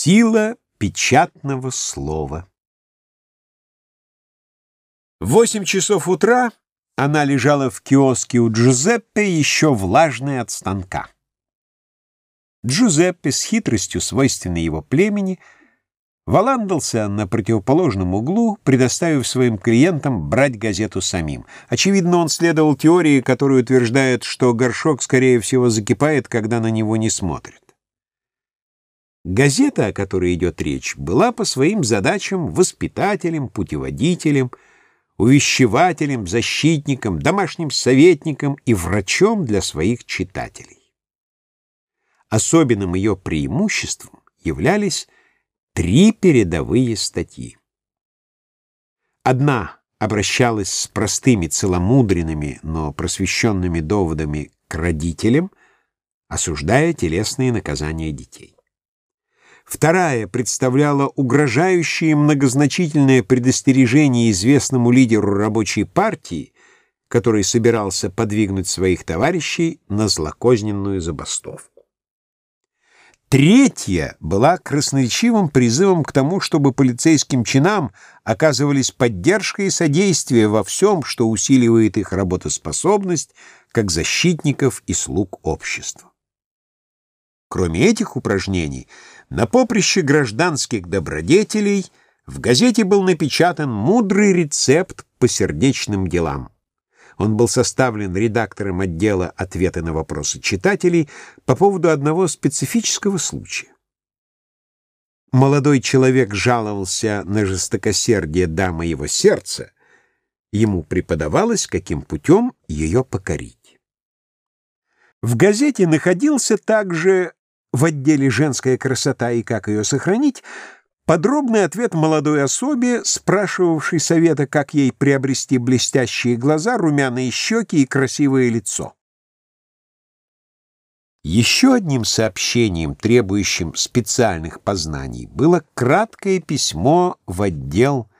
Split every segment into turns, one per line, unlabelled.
Сила печатного слова. В восемь часов утра она лежала в киоске у Джузеппе, еще влажная от станка. Джузеппе с хитростью, свойственной его племени, валандался на противоположном углу, предоставив своим клиентам брать газету самим. Очевидно, он следовал теории, которая утверждает, что горшок, скорее всего, закипает, когда на него не смотрят. Газета, о которой идет речь, была по своим задачам воспитателем, путеводителем, увещевателем, защитником, домашним советником и врачом для своих читателей. Особенным ее преимуществом являлись три передовые статьи. Одна обращалась с простыми целомудренными, но просвещенными доводами к родителям, осуждая телесные наказания детей. Вторая представляла угрожающее многозначительное предостережение известному лидеру рабочей партии, который собирался подвигнуть своих товарищей на злокозненную забастовку. Третья была красноречивым призывом к тому, чтобы полицейским чинам оказывались поддержка и содействие во всем, что усиливает их работоспособность как защитников и слуг общества. Кроме этих упражнений, на поприще гражданских добродетелей в газете был напечатан мудрый рецепт по сердечным делам. Он был составлен редактором отдела «Ответы на вопросы читателей» по поводу одного специфического случая. Молодой человек жаловался на жестокосердие дамы его сердца. Ему преподавалось, каким путем ее покорить. В газете находился также в отделе «Женская красота и как ее сохранить» подробный ответ молодой особе, спрашивавшей совета, как ей приобрести блестящие глаза, румяные щеки и красивое лицо. Еще одним сообщением, требующим специальных познаний, было краткое письмо в отдел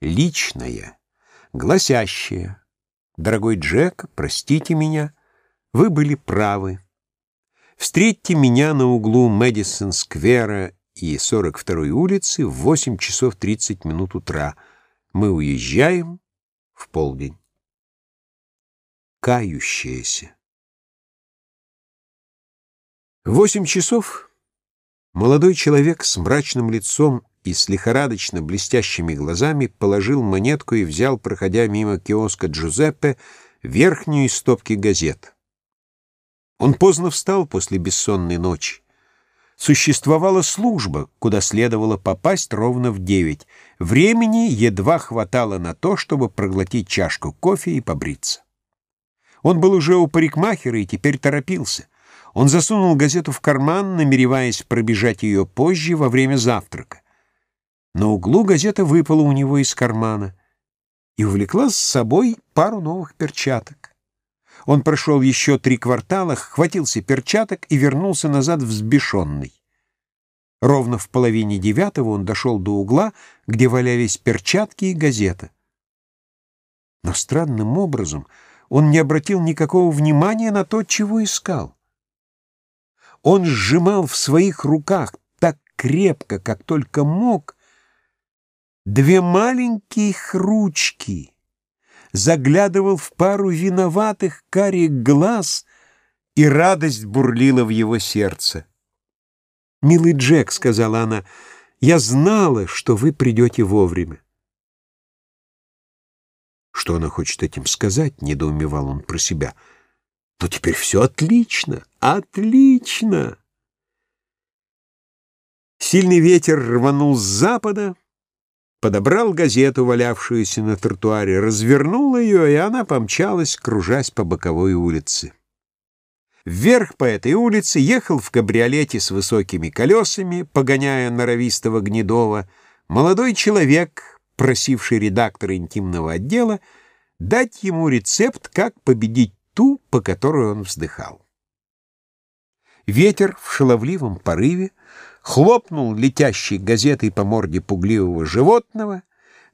«Личное», гласящее «Дорогой Джек, простите меня, вы были правы». Встретьте меня на углу Мэдисон-сквера и 42-й улицы в 8 часов 30 минут утра. Мы уезжаем в полдень. Кающаяся. В восемь часов молодой человек с мрачным лицом и с лихорадочно блестящими глазами положил монетку и взял, проходя мимо киоска Джузеппе, верхнюю из стопки газет. Он поздно встал после бессонной ночи. Существовала служба, куда следовало попасть ровно в девять. Времени едва хватало на то, чтобы проглотить чашку кофе и побриться. Он был уже у парикмахера и теперь торопился. Он засунул газету в карман, намереваясь пробежать ее позже, во время завтрака. На углу газета выпала у него из кармана и увлекла с собой пару новых перчаток. Он прошел еще три квартала, хватился перчаток и вернулся назад взбешенный. Ровно в половине девятого он дошел до угла, где валялись перчатки и газета. Но странным образом он не обратил никакого внимания на то, чего искал. Он сжимал в своих руках так крепко, как только мог, две маленькие ручки — заглядывал в пару виноватых карих глаз, и радость бурлила в его сердце. «Милый Джек», — сказала она, — «я знала, что вы придете вовремя». Что она хочет этим сказать, — недоумевал он про себя. Но теперь все отлично, отлично. Сильный ветер рванул с запада, подобрал газету, валявшуюся на тротуаре, развернул ее, и она помчалась, кружась по боковой улице. Вверх по этой улице ехал в кабриолете с высокими колесами, погоняя норовистого гнедова, молодой человек, просивший редактора интимного отдела, дать ему рецепт, как победить ту, по которой он вздыхал. Ветер в шаловливом порыве хлопнул летящей газетой по морде пугливого животного,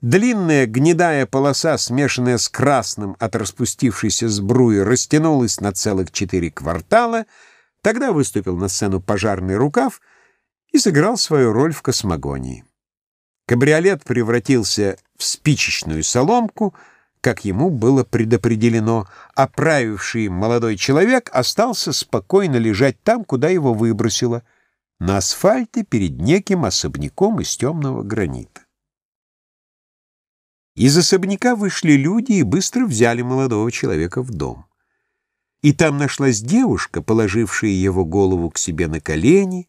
длинная гнедая полоса, смешанная с красным от распустившейся сбруи, растянулась на целых четыре квартала, тогда выступил на сцену пожарный рукав, и сыграл свою роль в космогонии. Кабриолет превратился в спичечную соломку, как ему было предопределено, а правивший молодой человек остался спокойно лежать там, куда его выбросило, на асфальте перед неким особняком из темного гранита. Из особняка вышли люди и быстро взяли молодого человека в дом. И там нашлась девушка, положившая его голову к себе на колени,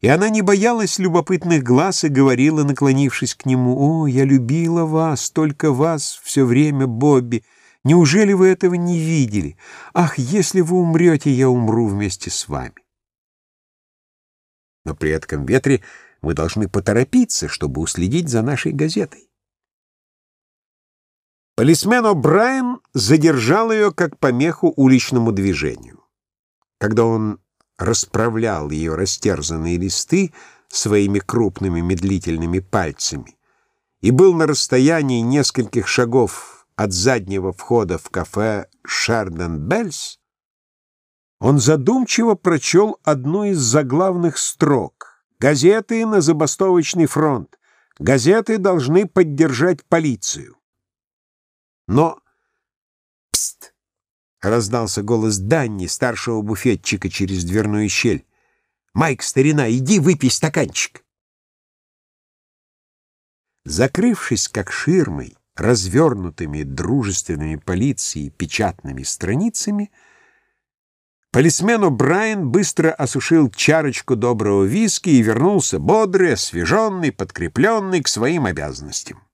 и она не боялась любопытных глаз и говорила, наклонившись к нему, «О, я любила вас, только вас все время, Бобби. Неужели вы этого не видели? Ах, если вы умрете, я умру вместе с вами». Но при этом ветре мы должны поторопиться, чтобы уследить за нашей газетой. Полисмен О'Брайен задержал ее как помеху уличному движению. Когда он расправлял ее растерзанные листы своими крупными медлительными пальцами и был на расстоянии нескольких шагов от заднего входа в кафе «Шерден Бельс», он задумчиво прочел одну из заглавных строк. «Газеты на забастовочный фронт. Газеты должны поддержать полицию». Но... Пст! Раздался голос Данни, старшего буфетчика, через дверную щель. «Майк, старина, иди выпей стаканчик!» Закрывшись как ширмой, развернутыми дружественными полицией печатными страницами, полисмену Брайан быстро осушил чарочку доброго виски и вернулся бодрый, освеженный, подкрепленный к своим обязанностям.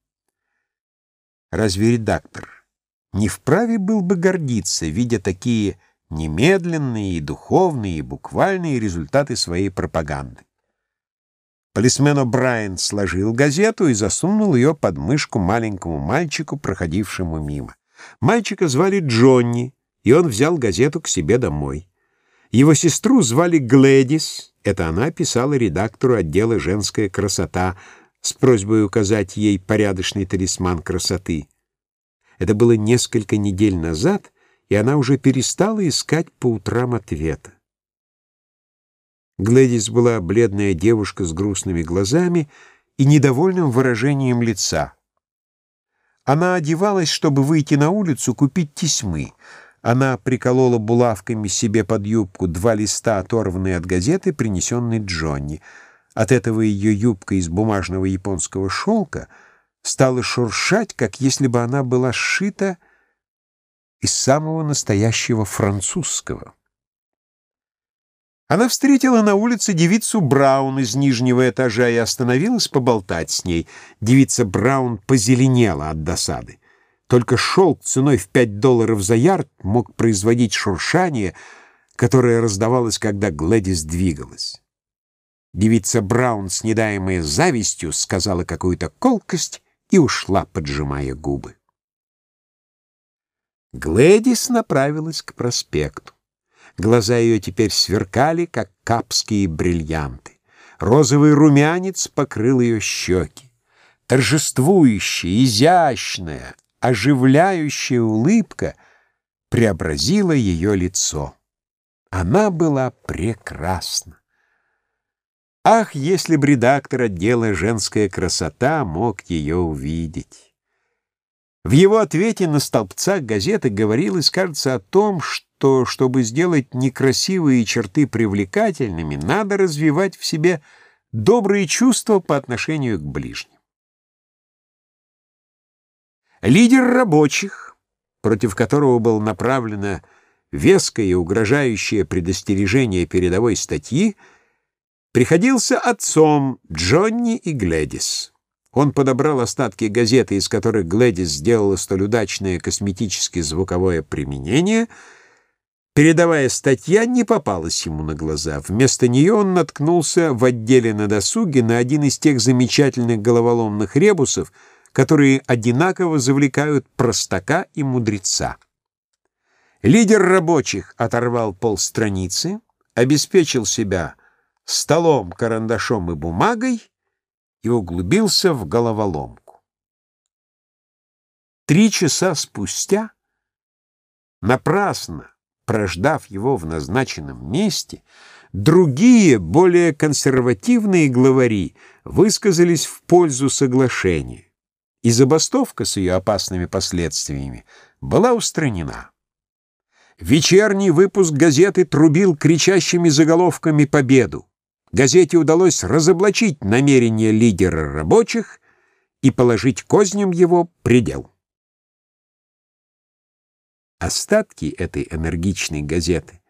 Разве редактор не вправе был бы гордиться, видя такие немедленные и духовные, и буквальные результаты своей пропаганды. Полисмен О'Брайен сложил газету и засунул ее под мышку маленькому мальчику, проходившему мимо. Мальчика звали Джонни, и он взял газету к себе домой. Его сестру звали Глэдис, это она писала редактору отдела «Женская красота» с просьбой указать ей порядочный талисман красоты. Это было несколько недель назад, и она уже перестала искать по утрам ответа. Глэдис была бледная девушка с грустными глазами и недовольным выражением лица. Она одевалась, чтобы выйти на улицу купить тесьмы. Она приколола булавками себе под юбку два листа, оторванные от газеты, принесенной Джонни. От этого ее юбка из бумажного японского шелка — стала шуршать, как если бы она была сшита из самого настоящего французского. Она встретила на улице девицу Браун из нижнего этажа и остановилась поболтать с ней. Девица Браун позеленела от досады. Только шелк ценой в пять долларов за ярд мог производить шуршание, которое раздавалось, когда Глэдис двигалась. Девица Браун, снедаемая завистью, сказала какую-то колкость и ушла, поджимая губы. Глэдис направилась к проспекту. Глаза ее теперь сверкали, как капские бриллианты. Розовый румянец покрыл ее щеки. Торжествующая, изящная, оживляющая улыбка преобразила ее лицо. Она была прекрасна. Ах, если б редактор отдела «Женская красота» мог ее увидеть! В его ответе на столбцах газеты говорилось, кажется, о том, что, чтобы сделать некрасивые черты привлекательными, надо развивать в себе добрые чувства по отношению к ближним. Лидер рабочих, против которого было направлено веское и угрожающее предостережение передовой статьи, приходился отцом Джонни и Глэдис. Он подобрал остатки газеты, из которых Глэдис сделала столь удачное косметически-звуковое применение. Передовая статья не попалась ему на глаза. Вместо нее он наткнулся в отделе на досуге на один из тех замечательных головоломных ребусов, которые одинаково завлекают простака и мудреца. Лидер рабочих оторвал полстраницы, обеспечил себя столом, карандашом и бумагой и углубился в головоломку. Три часа спустя, напрасно прождав его в назначенном месте, Другие, более консервативные главари высказались в пользу соглашения, и забастовка с ее опасными последствиями была устранена. Вечерний выпуск газеты трубил кричащими заголовками победу. Газете удалось разоблачить намерения лидера рабочих и положить козням его предел. Остатки этой энергичной газеты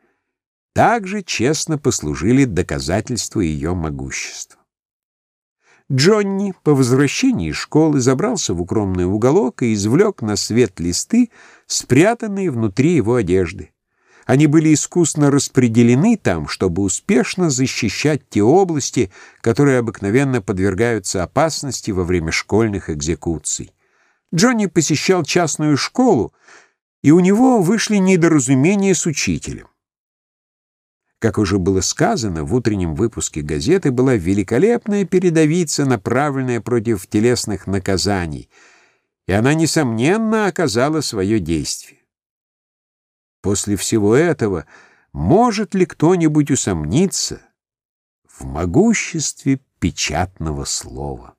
также честно послужили доказательству ее могущества. Джонни по возвращении из школы забрался в укромный уголок и извлек на свет листы, спрятанные внутри его одежды. Они были искусно распределены там, чтобы успешно защищать те области, которые обыкновенно подвергаются опасности во время школьных экзекуций. Джонни посещал частную школу, и у него вышли недоразумения с учителем. Как уже было сказано, в утреннем выпуске газеты была великолепная передовица, направленная против телесных наказаний, и она, несомненно, оказала свое действие. После всего этого может ли кто-нибудь усомниться в могуществе печатного слова?